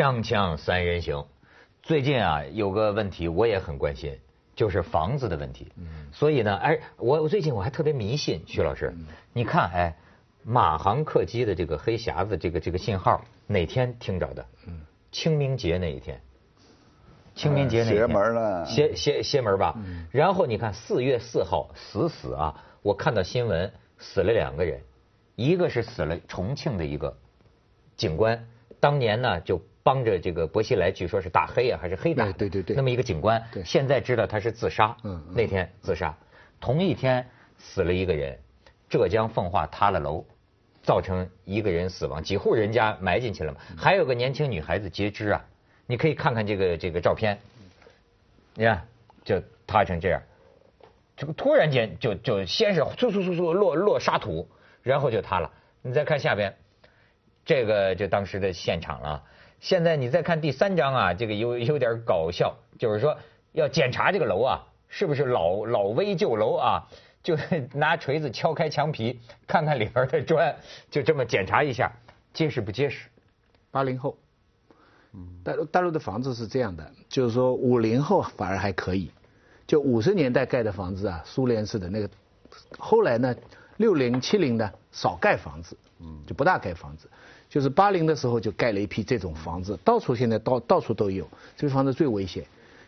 锵锵三人行，最近啊有个问题我也很关心，就是房子的问题。嗯，所以呢，哎，我我最近我还特别迷信徐老师，你看，哎，马航客机的这个黑匣子这个这个信号哪天听着的？嗯，清明节那一天。清明节那天。邪门了。邪邪邪门吧。嗯。然后你看四月四号死死啊，我看到新闻死了两个人，一个是死了重庆的一个警官，当年呢就。帮着这个薄熙来，据说是大黑啊，还是黑大？对对对。那么一个警官，现在知道他是自杀。嗯。那天自杀，同一天死了一个人，浙江奉化塌了楼，造成一个人死亡，几户人家埋进去了嘛。还有个年轻女孩子截肢啊，你可以看看这个这个照片，你看就塌成这样，这个突然间就就先是嗖嗖嗖嗖落落沙土，然后就塌了。你再看下边，这个就当时的现场了。现在你再看第三章啊，这个有有点搞笑，就是说要检查这个楼啊，是不是老老危旧楼啊？就拿锤子敲开墙皮，看看里边的砖，就这么检查一下，结实不结实？八零后，大陆大陆的房子是这样的，就是说五零后反而还可以，就五十年代盖的房子啊，苏联式的那个，后来呢，六零七零的少盖房子，嗯，就不大盖房子。就是八零的时候就盖了一批这种房子，到处现在到到处都有，这个房子最危险。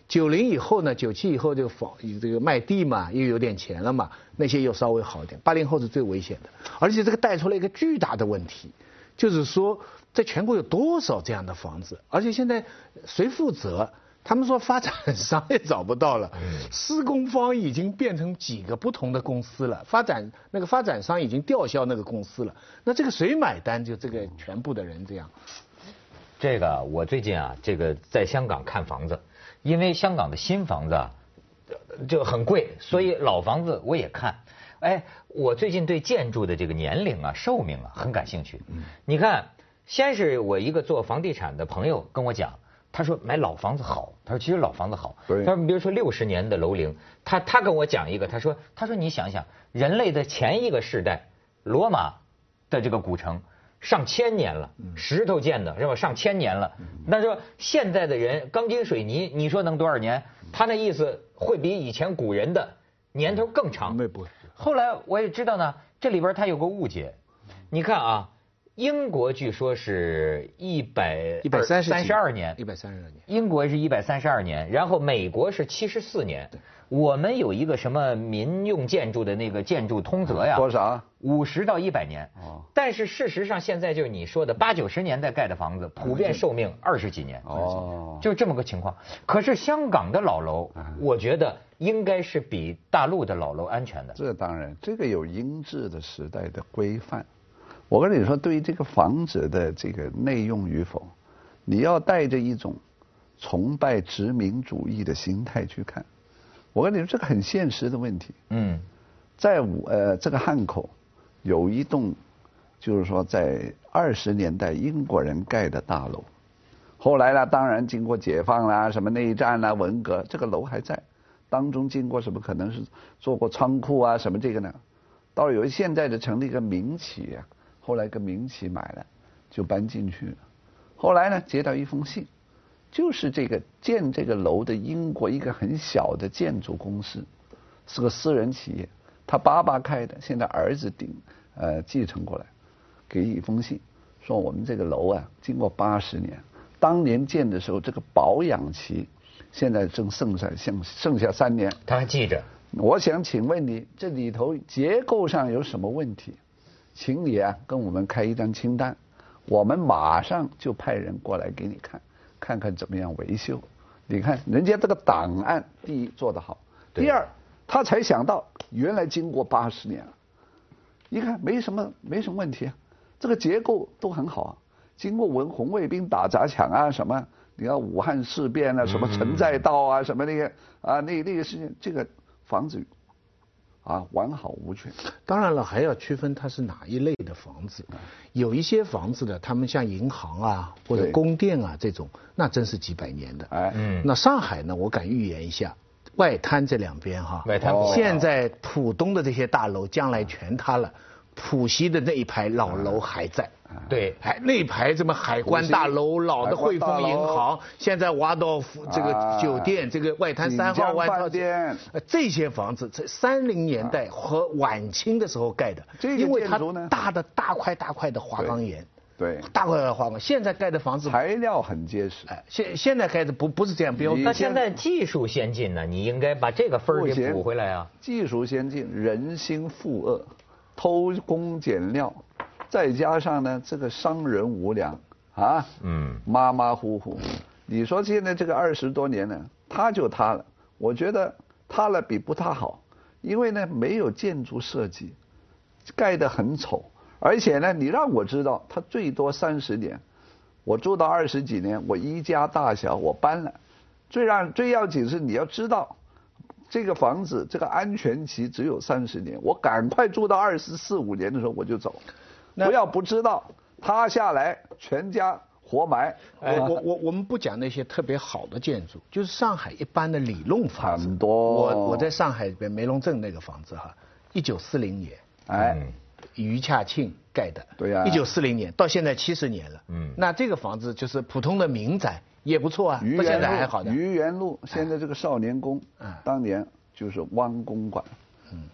九零以后呢，九七以后这个房这个卖地嘛，又有点钱了嘛，那些又稍微好一点。八零后是最危险的，而且这个带出来一个巨大的问题，就是说在全国有多少这样的房子，而且现在谁负责？他们说发展商也找不到了，施工方已经变成几个不同的公司了，发展那个发展商已经吊销那个公司了，那这个谁买单？就这个全部的人这样。这个我最近啊，这个在香港看房子，因为香港的新房子就很贵，所以老房子我也看。哎，我最近对建筑的这个年龄啊、寿命啊很感兴趣。你看，先是我一个做房地产的朋友跟我讲。他说买老房子好，他说其实老房子好。他说你比如说六十年的楼龄，他他跟我讲一个，他说他说你想想，人类的前一个世代，罗马的这个古城上千年了，石头建的是吧？上千年了。那说现在的人钢筋水泥，你说能多少年？他那意思会比以前古人的年头更长。后来我也知道呢，这里边他有个误解，你看啊。英国据说是一百一百三十二年，一百三十二年。英国是一百三十二年，然后美国是七十四年。我们有一个什么民用建筑的那个建筑通则呀？多少？五十到一百年。哦。但是事实上，现在就是你说的八九十年代盖的房子，普遍寿命二十几年。哦。就这么个情况。可是香港的老楼，我觉得应该是比大陆的老楼安全的。这当然，这个有英制的时代的规范。我跟你说，对于这个房子的这个内用与否，你要带着一种崇拜殖民主义的心态去看。我跟你说，这个很现实的问题。嗯，在我呃这个汉口有一栋，就是说在二十年代英国人盖的大楼，后来呢，当然经过解放啦、什么内战啦、文革，这个楼还在。当中经过什么？可能是做过仓库啊什么这个呢？到有现在的成立一个民企啊。后来跟民企买了，就搬进去了。后来呢，接到一封信，就是这个建这个楼的英国一个很小的建筑公司，是个私人企业，他爸爸开的，现在儿子顶呃继承过来，给一封信，说我们这个楼啊，经过八十年，当年建的时候这个保养期，现在正剩下剩剩下三年。他还记着。我想请问你，这里头结构上有什么问题？请你啊，跟我们开一张清单，我们马上就派人过来给你看，看看怎么样维修。你看人家这个档案，第一做得好，第二他才想到原来经过八十年了，一看没什么没什么问题啊，这个结构都很好啊。经过文红卫兵打砸抢啊什么，你看武汉事变啊什么陈在道啊什么那个啊那那个事情，这个房子。啊，完好无缺。当然了，还要区分它是哪一类的房子。有一些房子呢，他们像银行啊或者宫殿啊这种，那真是几百年的。哎，嗯。那上海呢，我敢预言一下，外滩这两边哈，外滩现在浦东的这些大楼将来全塌了，浦西的那一排老楼还在。对，还那一排什么海关大楼、老的汇丰银行，现在挖到这个酒店，这个外滩三号外滩店，这些房子，在三零年代和晚清的时候盖的，因为它大的大块大块的花岗岩。对，大块的花岗，现在盖的房子材料很结实。哎，现现在盖的不不是这样标准。那现在技术先进呢，你应该把这个分儿给补回来啊。技术先进，人心富恶，偷工减料。再加上呢，这个商人无良啊，嗯，马马虎虎。你说现在这个二十多年呢，塌就塌了。我觉得塌了比不塌好，因为呢没有建筑设计，盖得很丑。而且呢，你让我知道，它最多三十年，我住到二十几年，我一家大小我搬了。最让最要紧是你要知道，这个房子这个安全期只有三十年，我赶快住到二十四五年的时候我就走。不要不知道，塌下来全家活埋。我我我我们不讲那些特别好的建筑，就是上海一般的理论房子。很多。我我在上海边梅龙镇那个房子哈，一九四零年，哎，余洽庆盖的。对呀。一九四零年到现在七十年了。嗯。那这个房子就是普通的民宅也不错啊，不现在还好的。愚园路现在这个少年宫，当年就是汪公馆。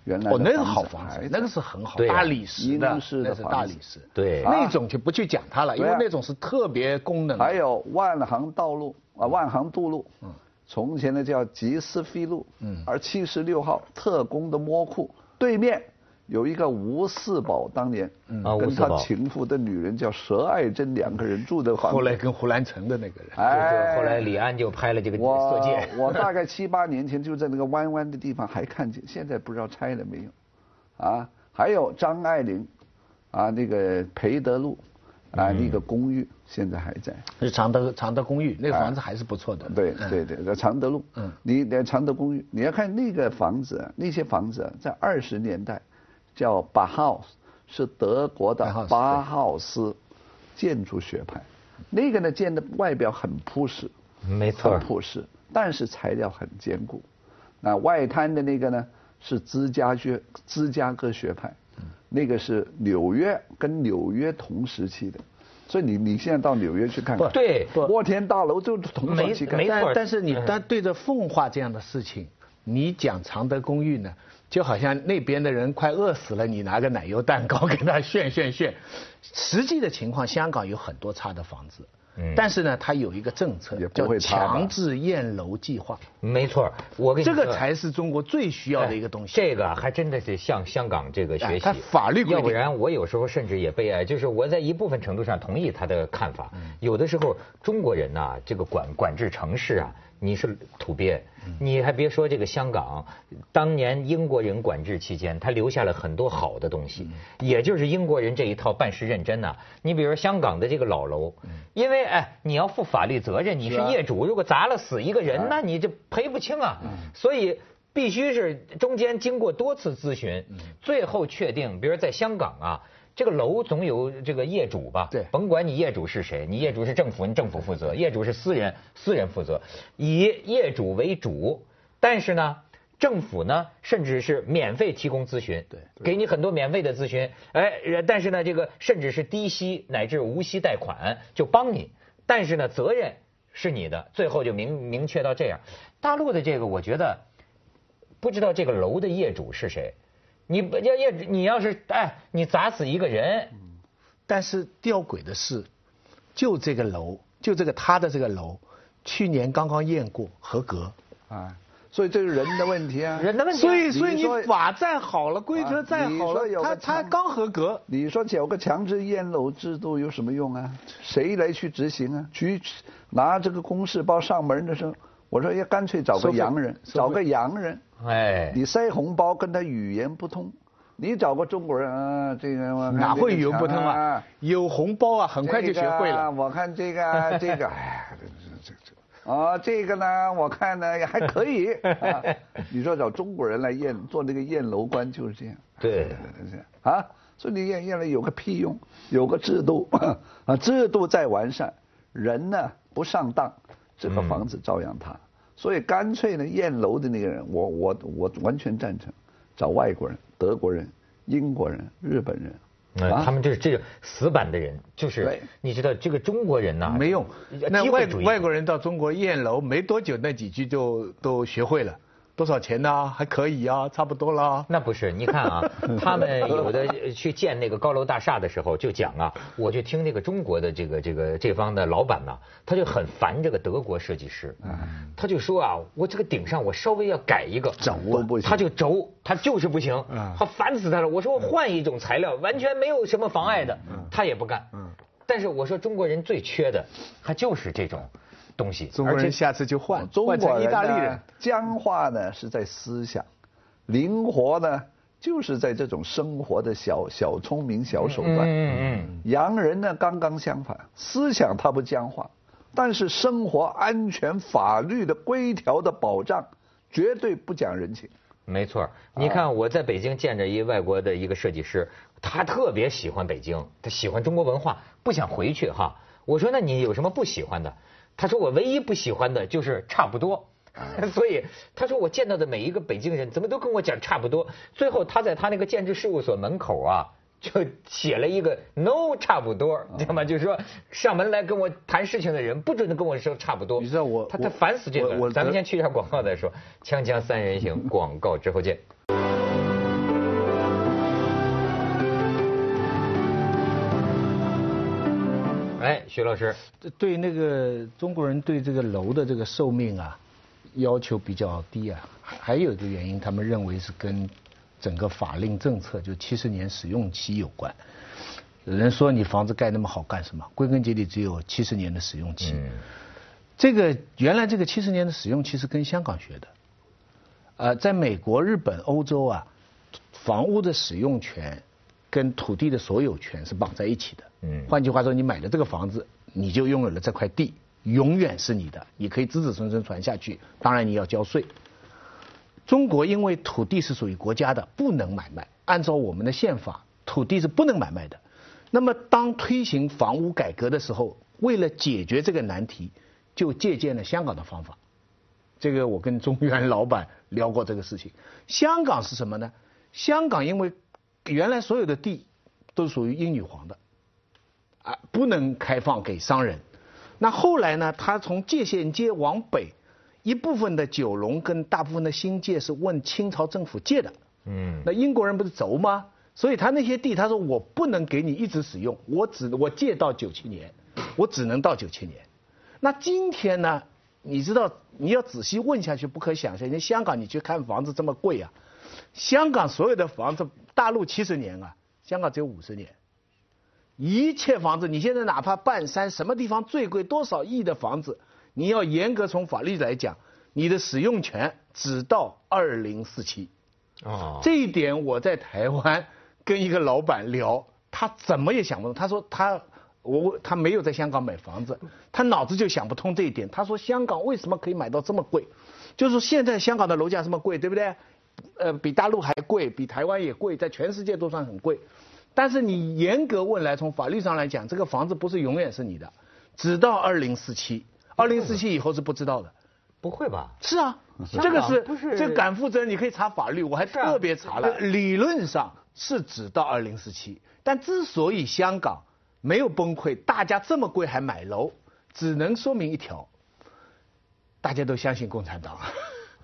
原来哦，那个好房子，那个是很好，大理石的，那是大理石。对，那种就不去讲它了，因为那种是特别功能。还有万航道路啊，万航渡路，嗯，从前呢叫吉斯菲路，嗯，而七十六号特工的摸库对面。有一个吴四宝，当年跟他情妇的女人叫佘爱珍，两个人住的房。后来跟胡兰成的那个人，哎，后来李安就拍了这个《色戒》。我大概七八年前就在那个弯弯的地方还看见，现在不知道拆了没有。啊，还有张爱玲，啊，那个培德路，啊，那个公寓现在还在。是常德常德公寓，那个房子还是不错的。对对对，在常德路。嗯。你在常德公寓，你要看那个房子，那些房子在二十年代。叫巴豪斯，是德国的巴豪斯建筑学派。那个呢，建的外表很朴实，没错，很朴实，但是材料很坚固。那外滩的那个呢，是芝加哥芝加哥学派，那个是纽约跟纽约同时期的。所以你你现在到纽约去看看，对，摩天大楼就同时期。没错，但是你但对着奉化这样的事情，你讲常德公寓呢？就好像那边的人快饿死了，你拿个奶油蛋糕给他炫炫炫。实际的情况，香港有很多差的房子，但是呢，它有一个政策叫强制验楼计划。没错，我跟你这个才是中国最需要的一个东西。这个还真的是向香港这个学习。法律要不然我有时候甚至也悲哀，就是我在一部分程度上同意他的看法。有的时候中国人呐，这个管管制城市啊。你是土鳖，你还别说这个香港，当年英国人管制期间，他留下了很多好的东西，也就是英国人这一套办事认真呐。你比如说香港的这个老楼，因为哎，你要负法律责任，你是业主，如果砸了死一个人，那你这赔不清啊。所以必须是中间经过多次咨询，最后确定，比如在香港啊。这个楼总有这个业主吧？对，甭管你业主是谁，你业主是政府，你政府负责；业主是私人，私人负责。以业主为主，但是呢，政府呢，甚至是免费提供咨询，对，给你很多免费的咨询。哎，但是呢，这个甚至是低息乃至无息贷款就帮你，但是呢，责任是你的。最后就明明确到这样，大陆的这个，我觉得不知道这个楼的业主是谁。你不要业，你要是哎，你砸死一个人，但是吊诡的是，就这个楼，就这个他的这个楼，去年刚刚验过合格啊，所以这是人的问题啊，人的问题。所以所以你法再好了，规则再好了，他他刚合格。你说有个强制验楼制度有什么用啊？谁来去执行啊？去拿这个公示包上门的时候，我说要干脆找个洋人，找个洋人。哎，你塞红包跟他语言不通，你找个中国人啊，这个哪会语言不通啊？有红包啊，很快就学会了。我看这个这个，哎，这这这，啊，这个呢，我看呢也还 可以。你说找中国人来验做那个验楼官就是这样。对，啊，所以你验验了有个屁用？有个制度啊，制度在完善，人呢不上当，这个房子照样塌。所以干脆呢，验楼的那个人，我我我完全赞成，找外国人、德国人、英国人、日本人。啊，他们就是这个死板的人，就是你知道这个中国人呐，没用。那外外国人到中国验楼没多久，那几句就都学会了。多少钱呢？还可以啊，差不多啦。那不是，你看啊，他们有的去建那个高楼大厦的时候就讲啊，我就听那个中国的这个这个这方的老板呢，他就很烦这个德国设计师，他就说啊，我这个顶上我稍微要改一个，轴都不行。他就轴，他就是不行，他烦死他了。我说我换一种材料，完全没有什么妨碍的，他也不干。但是我说中国人最缺的，他就是这种东西，中国人下次就换，中国人意大利人。僵化呢是在思想，灵活呢就是在这种生活的小小聪明、小手段。嗯嗯洋人呢刚刚相反，思想他不僵化，但是生活安全、法律的规条的保障绝对不讲人情。没错，你看我在北京见着一外国的一个设计师，他特别喜欢北京，他喜欢中国文化，不想回去哈。我说那你有什么不喜欢的？他说我唯一不喜欢的就是差不多。所以他说我见到的每一个北京人怎么都跟我讲差不多。最后他在他那个建筑事务所门口啊，就写了一个 no 差不多，知道吗？就是说上门来跟我谈事情的人不准跟我说差不多。你知道我他他烦死这个咱们先去一下广告再说。锵锵三人行，广告之后见。哎，徐老师，对那个中国人对这个楼的这个寿命啊，要求比较低啊，还还有一个原因，他们认为是跟整个法令政策就七十年使用期有关。有人说你房子盖那么好干什么？归根结底只有七十年的使用期。嗯这个原来这个七十年的使用期是跟香港学的，呃，在美国、日本、欧洲啊，房屋的使用权跟土地的所有权是绑在一起的。嗯换句话说，你买了这个房子，你就拥有了这块地，永远是你的，你可以子子孙孙传下去。当然你要交税。中国因为土地是属于国家的，不能买卖。按照我们的宪法，土地是不能买卖的。那么当推行房屋改革的时候，为了解决这个难题，就借鉴了香港的方法。这个我跟中原老板聊过这个事情。香港是什么呢？香港因为原来所有的地都属于英女皇的，啊，不能开放给商人。那后来呢，他从界限街往北，一部分的九龙跟大部分的新界是问清朝政府借的。嗯那英国人不是轴吗？所以他那些地，他说我不能给你一直使用，我只我借到九七年，我只能到九七年。那今天呢？你知道你要仔细问下去，不可想象。你香港你去看房子这么贵啊，香港所有的房子，大陆七十年啊，香港只有五十年。一切房子，你现在哪怕半山什么地方最贵多少亿的房子，你要严格从法律来讲，你的使用权只到二零四七。哦，这一点我在台湾跟一个老板聊，他怎么也想不通。他说他我他没有在香港买房子，他脑子就想不通这一点。他说香港为什么可以买到这么贵？就是现在香港的楼价这么贵，对不对？呃，比大陆还贵，比台湾也贵，在全世界都算很贵。但是你严格问来，从法律上来讲，这个房子不是永远是你的，直到二零四七，二零四七以后是不知道的。不会吧？是啊，这个是港不是这敢负责任，你可以查法律，我还特别查了。理论上是只到二零四七，但之所以香港没有崩溃，大家这么贵还买楼，只能说明一条：大家都相信共产党。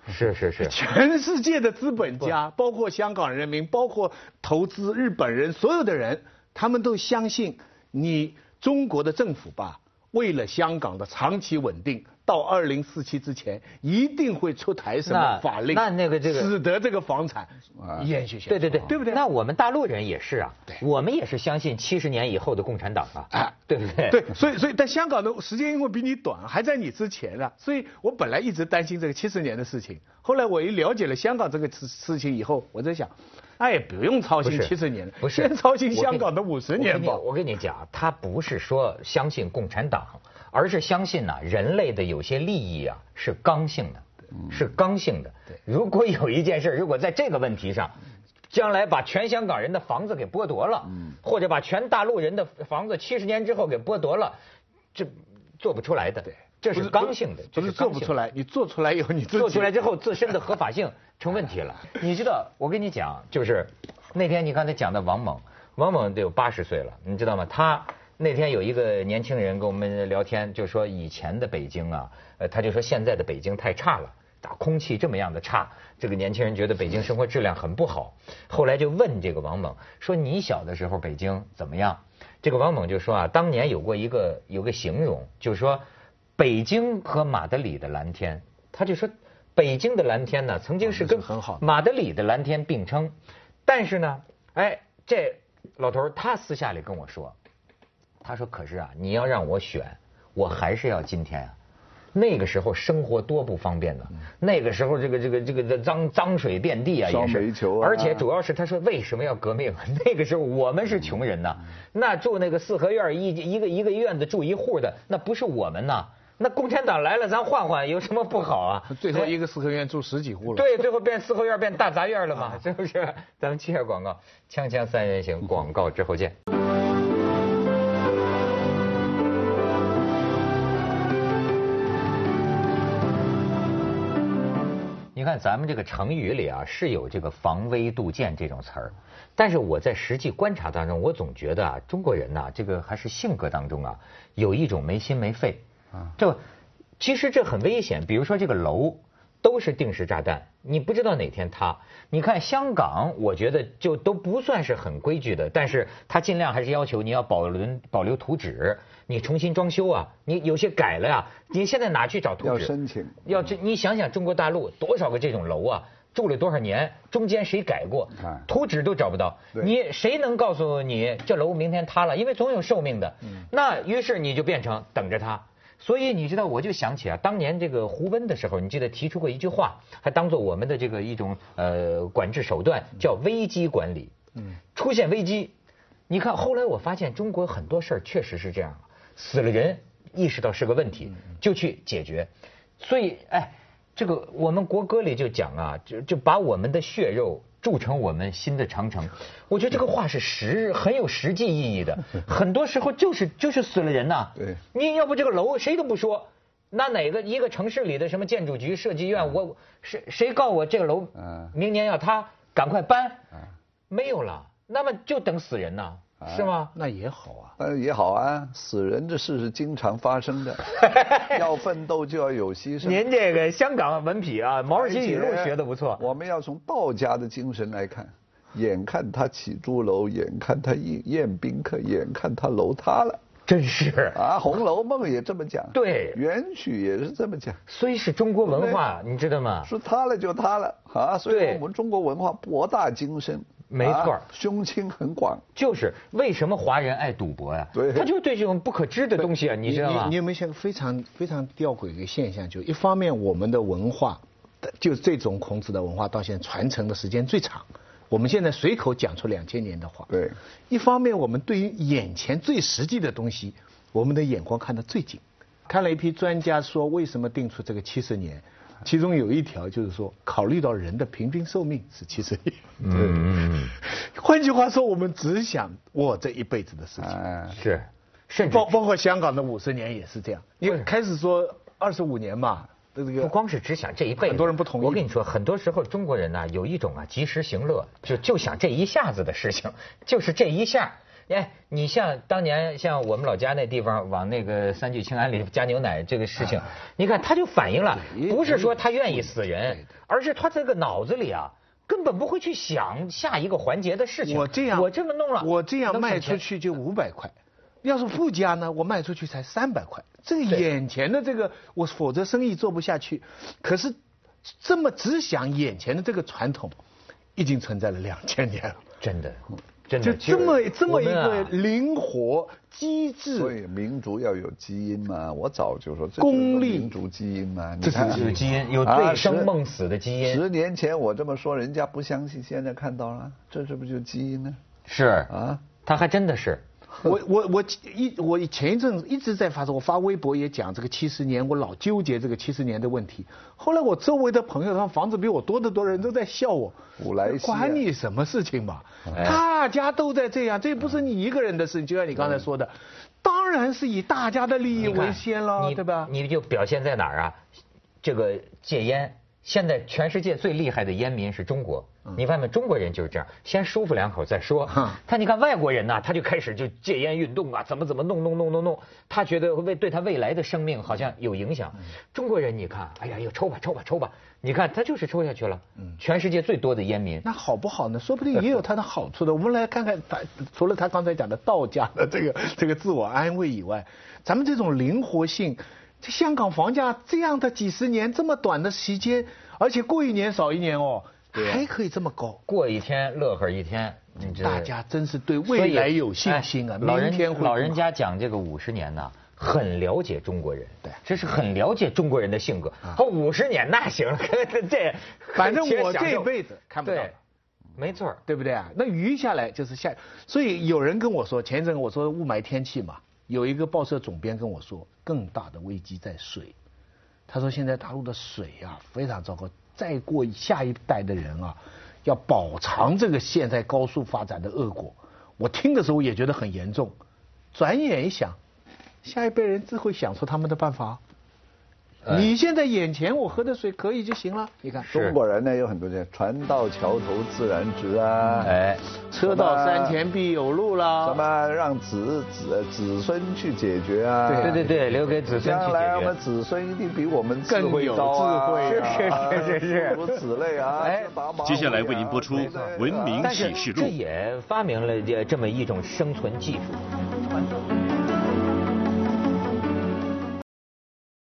是是是，全世界的资本家，包括香港人民，包括投资日本人，所有的人，他们都相信你中国的政府吧，为了香港的长期稳定，到二零四七之前，一定会出台什么法令，那那个这个使得这个房产延续下去。对对对，对不对？那我们大陆人也是啊，我们也是相信七十年以后的共产党啊，啊对不对？对，所以所以但香港的时间因为比你短，还在你之前啊，所以我本来一直担心这个七十年的事情。后来我一了解了香港这个事事情以后，我在想，哎也不用操心七十年了，不是先操心香港的五十年吧。我跟你我跟你讲，他不是说相信共产党，而是相信呐、人类的有些利益啊是刚性的，是刚性的。如果有一件事，如果在这个问题上，将来把全香港人的房子给剥夺了，或者把全大陆人的房子七十年之后给剥夺了，这做不出来的。对这是刚性的，这不是做不出来，你做出来以后你做出来之后，自身的合法性成问题了。你知道，我跟你讲，就是那天你刚才讲的王猛，王猛得有八十岁了，你知道吗？他那天有一个年轻人跟我们聊天，就说以前的北京啊，呃，他就说现在的北京太差了。打空气这么样的差，这个年轻人觉得北京生活质量很不好。后来就问这个王猛说：“你小的时候北京怎么样？”这个王猛就说啊，当年有过一个有个形容，就是说北京和马德里的蓝天，他就说北京的蓝天呢曾经是跟很好马德里的蓝天并称，但是呢，哎，这老头儿他私下里跟我说，他说可是啊，你要让我选，我还是要今天啊。那个时候生活多不方便呢，那个时候这个这个这个脏脏水遍地啊，烧也是而且主要是他说为什么要革命？那个时候我们是穷人呐，那住那个四合院一一个一个院子住一户的，那不是我们呐。那共产党来了，咱换换有什么不好啊？最后一个四合院住十几户了。对，最后变四合院变大杂院了嘛，是不是？咱们接下广告，锵锵三人行，广告之后见。看咱们这个成语里啊，是有这个防微杜渐这种词儿，但是我在实际观察当中，我总觉得啊，中国人呐、这个还是性格当中啊，有一种没心没肺。啊，这其实这很危险。比如说这个楼都是定时炸弹，你不知道哪天塌。你看香港，我觉得就都不算是很规矩的，但是他尽量还是要求你要保留保留图纸，你重新装修啊，你有些改了呀，你现在哪去找图纸？要申请要这，你想想中国大陆多少个这种楼啊，住了多少年，中间谁改过哎，图纸都找不到。你谁能告诉你这楼明天塌了？因为总有寿命的。那于是你就变成等着它。所以你知道，我就想起啊，当年这个胡温的时候，你记得提出过一句话，还当做我们的这个一种呃管制手段，叫危机管理。嗯，出现危机，你看后来我发现中国很多事儿确实是这样，死了人，意识到是个问题，就去解决。所以，哎，这个我们国歌里就讲啊，就就把我们的血肉铸成我们新的长城。我觉得这个话是实很有实际意义的，很多时候就是就是死了人呐。对。你要不这个楼谁都不说，那哪个一个城市里的什么建筑局、设计院，我谁谁告我这个楼嗯。明年要塌，赶快搬，没有了，那么就等死人呐，是吗？那也好啊。呃，也好啊，死人这事是经常发生的，要奋斗就要有牺牲。您这个香港文痞啊，毛主席语录学的不错。我们要从道家的精神来看，眼看他起朱楼，眼看他宴宴宾客，眼看他楼塌了。真是，啊，《红楼梦》也这么讲，对元曲也是这么讲，虽是中国文化，你知道吗？说塌了就塌了啊，所以我们中国文化博大精深，没错啊胸襟很广。就是为什么华人爱赌博呀？对他就对这种不可知的东西啊，你知道吗你你？有没有想过非常非常吊诡的一个现象？就一方面我们的文化，就这种孔子的文化到现在传承的时间最长。我们现在随口讲出两千年的话，对，一方面我们对于眼前最实际的东西，我们的眼光看得最紧。看了一批专家说，为什么定出这个七十年，其中有一条就是说，考虑到人的平均寿命是七十年。嗯，换句话说，我们只想我这一辈子的事情。哎，是，甚至包包括香港的五十年也是这样，因为开始说二十五年嘛，这不光是只想这一辈子，很多人不同意我跟你说，很多时候中国人呐、有一种啊及时行乐，就就想这一下子的事情，就是这一下。哎，你像当年像我们老家那地方往那个三聚氰胺里加牛奶这个事情，你看他就反映了，不是说他愿意死人，而是他这个脑子里啊根本不会去想下一个环节的事情。我这样我这么弄了，我这样卖出去就五百块，要是不加呢，我卖出去才三百块。这个眼前的这个，我否则生意做不下去。可是这么只想眼前的这个传统，已经存在了两千年了。真的，真就这么这么一个灵活机智，所以民族要有基因嘛，我早就说这功利就是民族基因嘛。这是你看有基因，有啊醉生梦死的基因。十年前我这么说，人家不相信，现在看到了，这是不是就基因呢？是啊，他还真的是。我我我一我前一阵子一直在发我发微博也讲这个七十年，我老纠结这个七十年的问题。后来我周围的朋友，他们房子比我多得多，人都在笑我。我来稀啊关你什么事情嘛？哎大家都在这样，这不是你一个人的事情。就像你刚才说的，当然是以大家的利益为先了，你对吧？你就表现在哪儿啊？这个戒烟，现在全世界最厉害的烟民是中国，你发现没？中国人就是这样，先舒服两口再说。他你看外国人呢，他就开始就戒烟运动啊，怎么怎么弄弄弄弄弄，他觉得为对他未来的生命好像有影响。中国人你看，哎呀，又抽吧抽吧抽吧，你看他就是抽下去了。全世界最多的烟民，那好不好呢？说不定也有他的好处的。我们来看看他，除了他刚才讲的道家的这个这个自我安慰以外，咱们这种灵活性。香港房价这样的几十年这么短的时间，而且过一年少一年哦，还可以这么高，过一天乐呵一天。大家真是对未来有信心啊！老人老人家讲这个五十年呢，很了解中国人，对，这是很了解中国人的性格。他五十年那行了，这 反正我这辈子看不到，没错，对不对啊？那余下来就是下，所以有人跟我说，前一阵我说雾霾天气嘛。有一个报社总编跟我说，更大的危机在水。他说现在大陆的水啊非常糟糕，再过下一代的人啊，要饱尝这个现在高速发展的恶果。我听的时候也觉得很严重。转眼一想，下一辈人自会想出他们的办法。你现在眼前我喝的水可以就行了，你看。中国人呢有很多这船到桥头自然直啊，哎，车到山前必有路啦，什么让子子子孙去解决啊？对对对，留给子孙将来我们子孙一定比我们更有智慧，是是是是是，如此类啊。哎，接下来为您播出《文明启示录》，这也发明了这么一种生存技术。